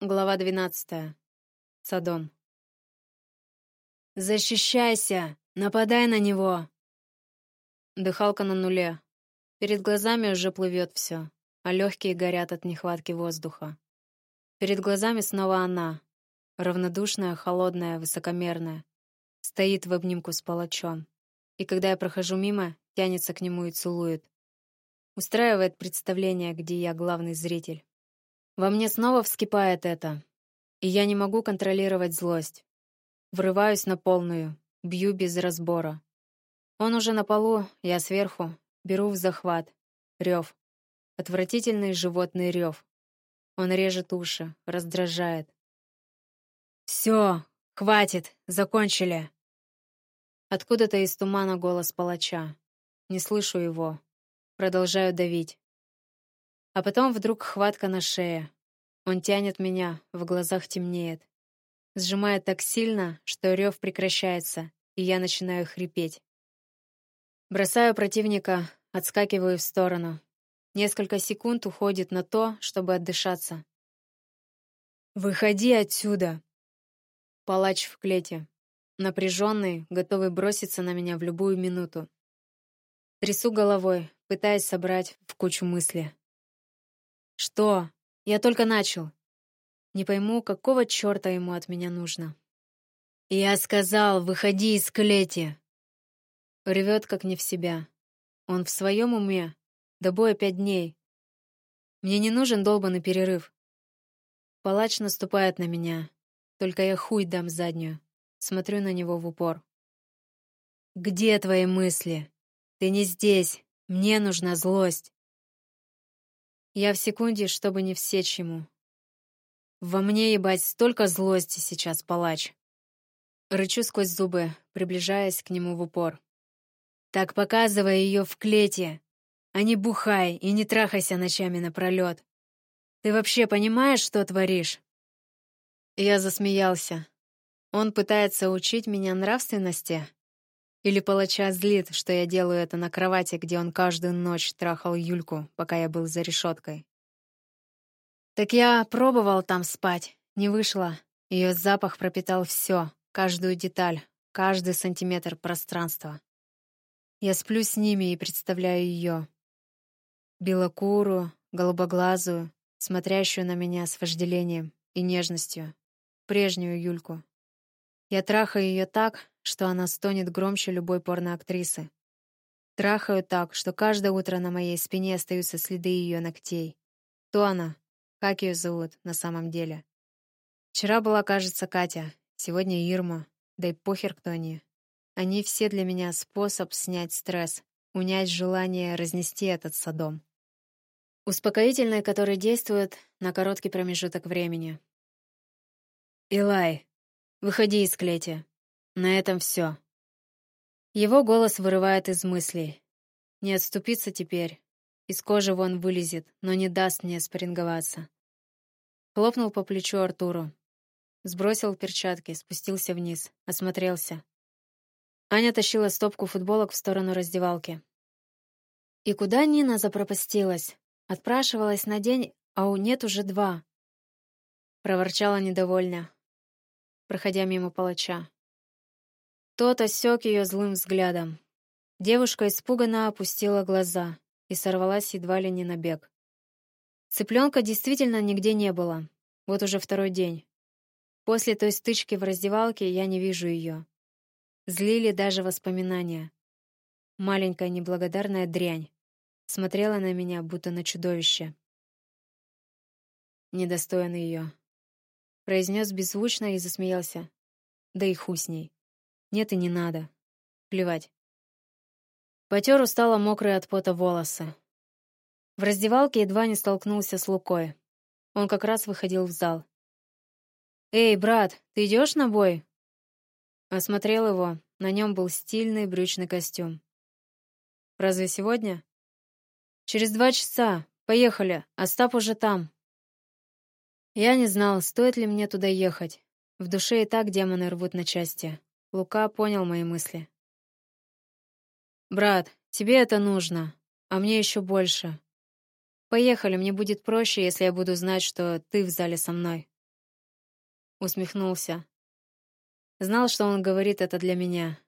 Глава 12. Содом. «Защищайся! Нападай на него!» Дыхалка на нуле. Перед глазами уже плывет все, а легкие горят от нехватки воздуха. Перед глазами снова она, равнодушная, холодная, высокомерная, стоит в обнимку с палачом. И когда я прохожу мимо, тянется к нему и целует. Устраивает представление, где я главный зритель. Во мне снова вскипает это, и я не могу контролировать злость. Врываюсь на полную, бью без разбора. Он уже на полу, я сверху, беру в захват. Рев. Отвратительный животный рев. Он режет уши, раздражает. «Все, хватит, закончили!» Откуда-то из тумана голос палача. Не слышу его. Продолжаю давить. А потом вдруг хватка на шее. Он тянет меня, в глазах темнеет. Сжимает так сильно, что рев прекращается, и я начинаю хрипеть. Бросаю противника, отскакиваю в сторону. Несколько секунд уходит на то, чтобы отдышаться. «Выходи отсюда!» Палач в клете. Напряженный, готовый броситься на меня в любую минуту. Трясу головой, пытаясь собрать в кучу мысли. «Что? Я только начал. Не пойму, какого черта ему от меня нужно». «Я сказал, выходи из клети!» Ревет, как не в себя. Он в своем уме. До боя пять дней. Мне не нужен долбанный перерыв. Палач наступает на меня. Только я хуй дам заднюю. Смотрю на него в упор. «Где твои мысли? Ты не здесь. Мне нужна злость. Я в секунде, чтобы не всечь ему. Во мне, ебать, столько злости сейчас, палач. Рычу сквозь зубы, приближаясь к нему в упор. Так показывай ее в клете, а не бухай и не трахайся ночами напролет. Ты вообще понимаешь, что творишь? Я засмеялся. Он пытается учить меня нравственности? Или палача злит, что я делаю это на кровати, где он каждую ночь трахал Юльку, пока я был за решеткой. Так я пробовал там спать, не вышло. Ее запах пропитал все, каждую деталь, каждый сантиметр пространства. Я сплю с ними и представляю ее. Белокурую, голубоглазую, смотрящую на меня с вожделением и нежностью. Прежнюю Юльку. Я трахаю ее так, что она стонет громче любой порноактрисы. Трахаю так, что каждое утро на моей спине остаются следы ее ногтей. Кто она? Как ее зовут на самом деле? Вчера была, кажется, Катя, сегодня Ирма, да и похер кто они. Они все для меня способ снять стресс, унять желание разнести этот садом. Успокоительное, которое действует на короткий промежуток времени. «Илай, выходи из клети», на этом все. Его голос вырывает из мыслей. Не отступиться теперь. Из кожи вон вылезет, но не даст мне спарринговаться. Хлопнул по плечу Артуру. Сбросил перчатки, спустился вниз, осмотрелся. Аня тащила стопку футболок в сторону раздевалки. И куда Нина запропастилась? Отпрашивалась на день, а у нет уже два. Проворчала недовольно, проходя мимо палача. Тот осек ее злым взглядом. Девушка испуганно опустила глаза и сорвалась едва ли не на бег. Цыпленка действительно нигде не было. Вот уже второй день. После той стычки в раздевалке я не вижу ее. Злили даже воспоминания. Маленькая неблагодарная дрянь. Смотрела на меня, будто на чудовище. Недостоин ее. Произнес беззвучно и засмеялся. Да и хуй с ней. Нет и не надо. Плевать. Потер устало мокрые от пота волосы. В раздевалке едва не столкнулся с Лукой. Он как раз выходил в зал. «Эй, брат, ты идешь на бой?» Осмотрел его. На нем был стильный брючный костюм. «Разве сегодня?» «Через два часа. Поехали. Остап уже там». Я не знал, стоит ли мне туда ехать. В душе и так демоны рвут на части. Лука понял мои мысли. «Брат, тебе это нужно, а мне еще больше. Поехали, мне будет проще, если я буду знать, что ты в зале со мной. усмехнулся. Знал, что он говорит это для меня.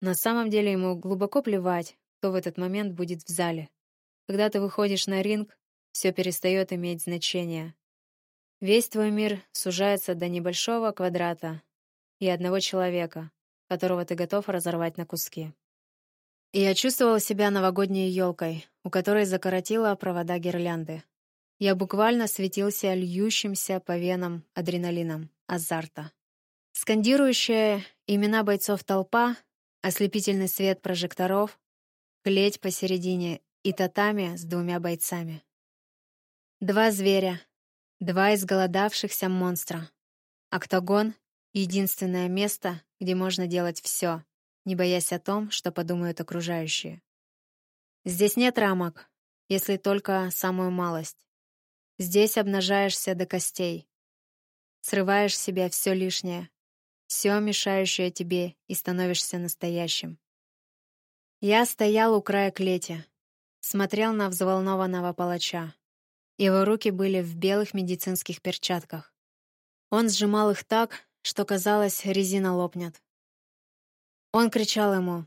На самом деле ему глубоко плевать, кто в этот момент будет в зале. Когда ты выходишь на ринг, все перестает иметь значение. Весь твой мир сужается до небольшого квадрата и одного человека, которого ты готов разорвать на куски. Я чувствовала себя новогодней елкой, у которой закоротила провода гирлянды. Я буквально светился льющимся по венам адреналином, азарта. Скандирующая имена бойцов толпа, ослепительный свет прожекторов, клеть посередине и татами с двумя бойцами. Два зверя, два изголодавшихся монстра. Октагон — единственное место, где можно делать все, не боясь о том, что подумают окружающие. Здесь нет рамок, если только самую малость. Здесь обнажаешься до костей. Срываешь с себя все лишнее, все мешающее тебе, и становишься настоящим. Я стоял у края клети, смотрел на взволнованного палача. Его руки были в белых медицинских перчатках. Он сжимал их так, что казалось, резина лопнет. Он кричал ему.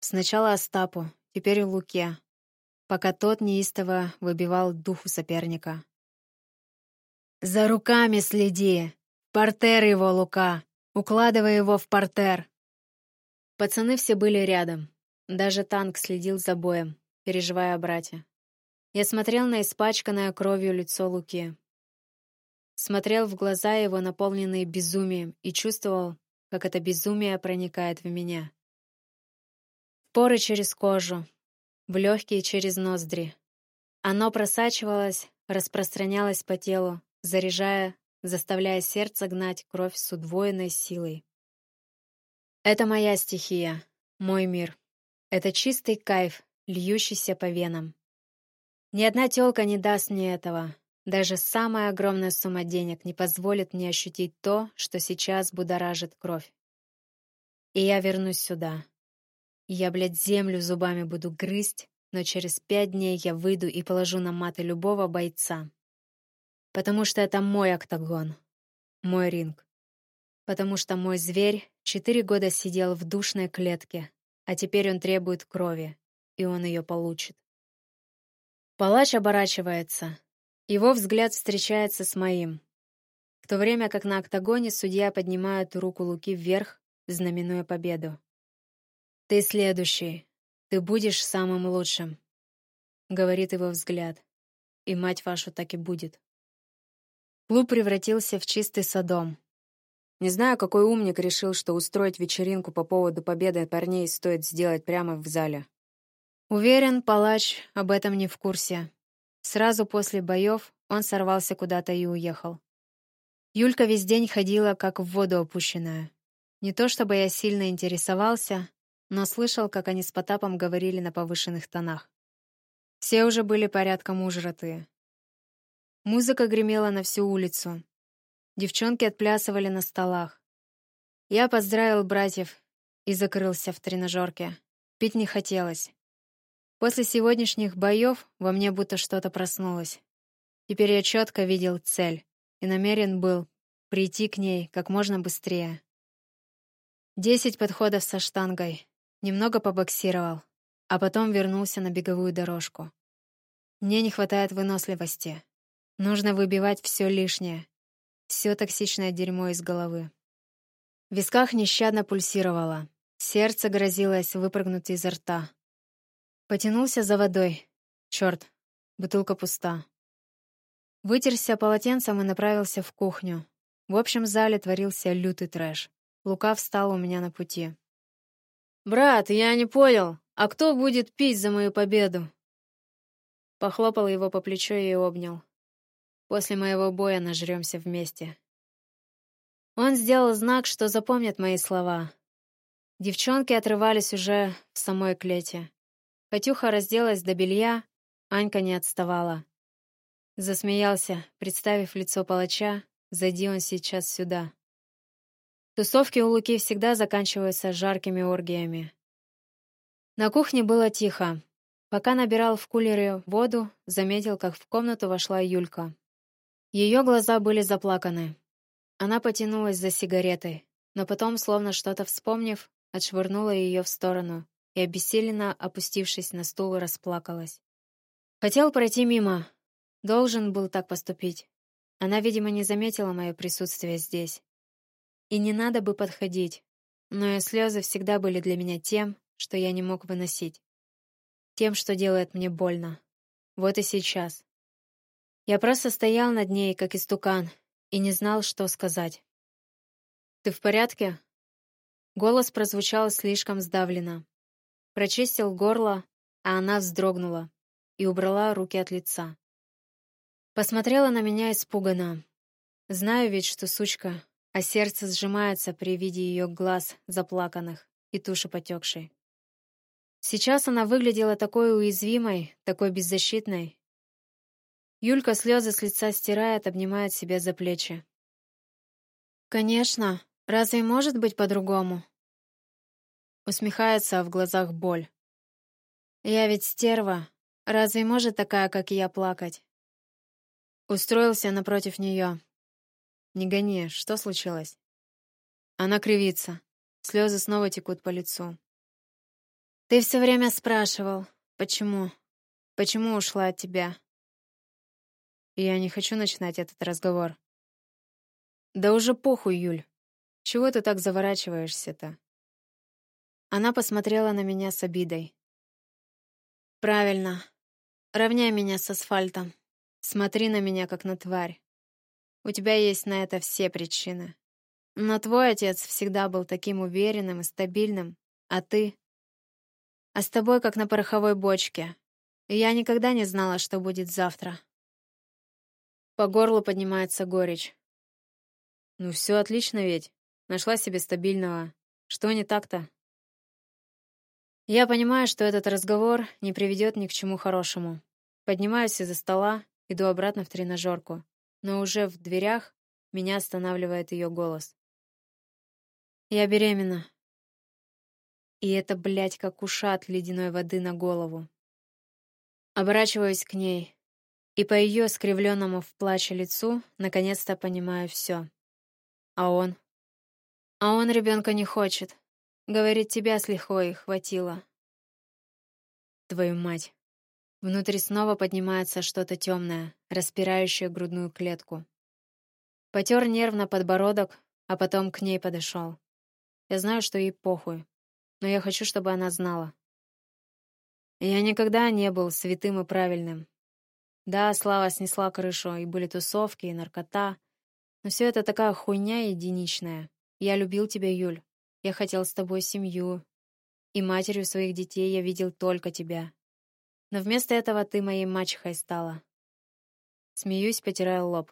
Сначала Остапу, теперь Луке, пока тот неистово выбивал духу соперника. «За руками следи! Портер его, Лука! Укладывай его в портер!» Пацаны все были рядом. Даже танк следил за боем, переживая о брате. Я смотрел на испачканное кровью лицо Луки. Смотрел в глаза его, наполненные безумием, и чувствовал, как это безумие проникает в меня. Поры через кожу, в легкие через ноздри. Оно просачивалось, распространялось по телу, заряжая, заставляя сердце гнать кровь с удвоенной силой. Это моя стихия, мой мир. Это чистый кайф, льющийся по венам. Ни одна тёлка не даст мне этого. Даже самая огромная сумма денег не позволит мне ощутить то, что сейчас будоражит кровь. И я вернусь сюда. Я, блядь, землю зубами буду грызть, но через пять дней я выйду и положу на маты любого бойца. Потому что это мой октагон, мой ринг. Потому что мой зверь четыре года сидел в душной клетке, а теперь он требует крови, и он ее получит. Палач оборачивается. Его взгляд встречается с моим. В то время как на октагоне судья поднимает руку Луки вверх, знаменуя победу. «Ты следующий. Ты будешь самым лучшим», — говорит его взгляд. И мать вашу так и будет. Клуб превратился в чистый садом. Не знаю, какой умник решил, что устроить вечеринку по поводу победы парней стоит сделать прямо в зале. Уверен, палач об этом не в курсе. Сразу после боев он сорвался куда-то и уехал. Юлька весь день ходила, как в воду опущенная. Не то чтобы я сильно интересовался, но слышал, как они с Потапом говорили на повышенных тонах. Все уже были порядком ужратые. Музыка гремела на всю улицу. Девчонки отплясывали на столах. Я поздравил братьев и закрылся в тренажерке. Пить не хотелось. После сегодняшних боев во мне будто что-то проснулось. Теперь я четко видел цель и намерен был прийти к ней как можно быстрее. Десять подходов со штангой, Немного побоксировал, а потом вернулся на беговую дорожку. Мне не хватает выносливости. Нужно выбивать все лишнее, все токсичное дерьмо из головы. В висках нещадно пульсировало. Сердце грозилось выпрыгнуть изо рта. Потянулся за водой. Черт, бутылка пуста. Вытерся полотенцем и направился в кухню. В общем зале творился лютый трэш. Лука встал у меня на пути. «Брат, я не понял, а кто будет пить за мою победу?» Похлопал его по плечу и обнял. «После моего боя нажремся вместе». Он сделал знак, что запомнят мои слова. Девчонки отрывались уже в самой клете. Катюха разделась до белья, Анька не отставала. Засмеялся, представив лицо палача, зайди он сейчас сюда. Тусовки у Луки всегда заканчиваются жаркими оргиями. На кухне было тихо. Пока набирал в кулере воду, заметил, как в комнату вошла Юлька. Ее глаза были заплаканы. Она потянулась за сигаретой, но потом, словно что-то вспомнив, отшвырнула ее в сторону и, обессиленно опустившись на стул, расплакалась. Хотел пройти мимо. Должен был так поступить. Она, видимо, не заметила мое присутствие здесь. И не надо бы подходить, но ее слезы всегда были для меня тем, что я не мог выносить. Тем, что делает мне больно. Вот и сейчас. Я просто стоял над ней, как истукан, и не знал, что сказать. «Ты в порядке?» Голос прозвучал слишком сдавленно. Прочистил горло, а она вздрогнула и убрала руки от лица. Посмотрела на меня испуганно. Знаю ведь, что сучка, а сердце сжимается при виде ее глаз заплаканных и туши потекшей. Сейчас она выглядела такой уязвимой, такой беззащитной. Юлька слезы с лица стирает, обнимает себя за плечи. «Конечно, разве может быть по-другому?» Усмехается, а в глазах боль. «Я ведь стерва. Разве может такая, как я, плакать?» Устроился напротив нее. «Не гони, что случилось?» Она кривится. Слезы снова текут по лицу. «Ты все время спрашивал, почему? Почему ушла от тебя?» Я не хочу начинать этот разговор. «Да уже похуй, Юль. Чего ты так заворачиваешься-то?» Она посмотрела на меня с обидой. «Правильно. Равняй меня с асфальтом. Смотри на меня, как на тварь. У тебя есть на это все причины. Но твой отец всегда был таким уверенным и стабильным, а ты... А с тобой, как на пороховой бочке. Я никогда не знала, что будет завтра. По горлу поднимается горечь. Ну все отлично ведь. Нашла себе стабильного. Что не так-то? Я понимаю, что этот разговор не приведет ни к чему хорошему. Поднимаюсь из-за стола Иду обратно в тренажерку, но уже в дверях меня останавливает ее голос. «Я беременна». И это, блядь, как ушат ледяной воды на голову. Оборачиваюсь к ней, и по ее скривленному в плаче лицу наконец-то понимаю все. А он? А он ребенка не хочет. Говорит, тебя с лихвой хватило. Твою мать. Внутри снова поднимается что-то темное, распирающее грудную клетку. Потер нервно подбородок, а потом к ней подошел. Я знаю, что ей похуй, но я хочу, чтобы она знала. Я никогда не был святым и правильным. Да, слава снесла крышу, и были тусовки, и наркота. Но все это такая хуйня единичная. Я любил тебя, Юль. Я хотел с тобой семью. И матерью своих детей я видел только тебя. Но вместо этого ты моей мачехой стала. Смеюсь, потирая лоб.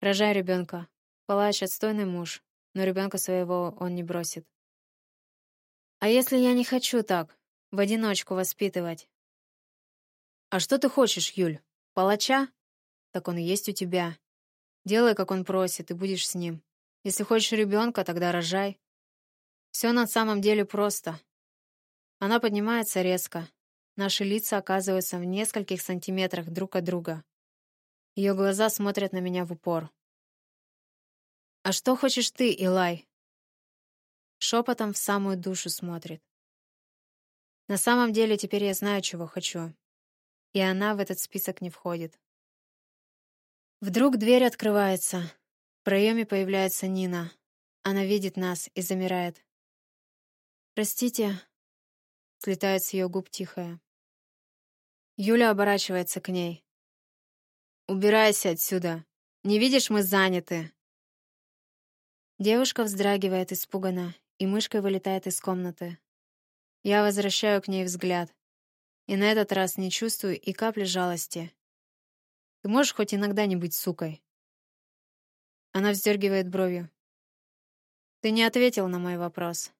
Рожай ребенка. Палач отстойный муж, но ребенка своего он не бросит. А если я не хочу так, в одиночку воспитывать? А что ты хочешь, Юль? Палача? Так он есть у тебя. Делай, как он просит, и будешь с ним. Если хочешь ребенка, тогда рожай. Все на самом деле просто. Она поднимается резко, Наши лица оказываются в нескольких сантиметрах друг от друга. Ее глаза смотрят на меня в упор. «А что хочешь ты, Илай?» Шепотом в самую душу смотрит. На самом деле теперь я знаю, чего хочу. И она в этот список не входит. Вдруг дверь открывается. В проеме появляется Нина. Она видит нас и замирает. «Простите», Слетает с ее губ тихая. Юля оборачивается к ней. «Убирайся отсюда! Не видишь, мы заняты!» Девушка вздрагивает испуганно и мышкой вылетает из комнаты. Я возвращаю к ней взгляд. И на этот раз не чувствую и капли жалости. Ты можешь хоть иногда не быть сукой? Она вздергивает бровью. Ты не ответил на мой вопрос.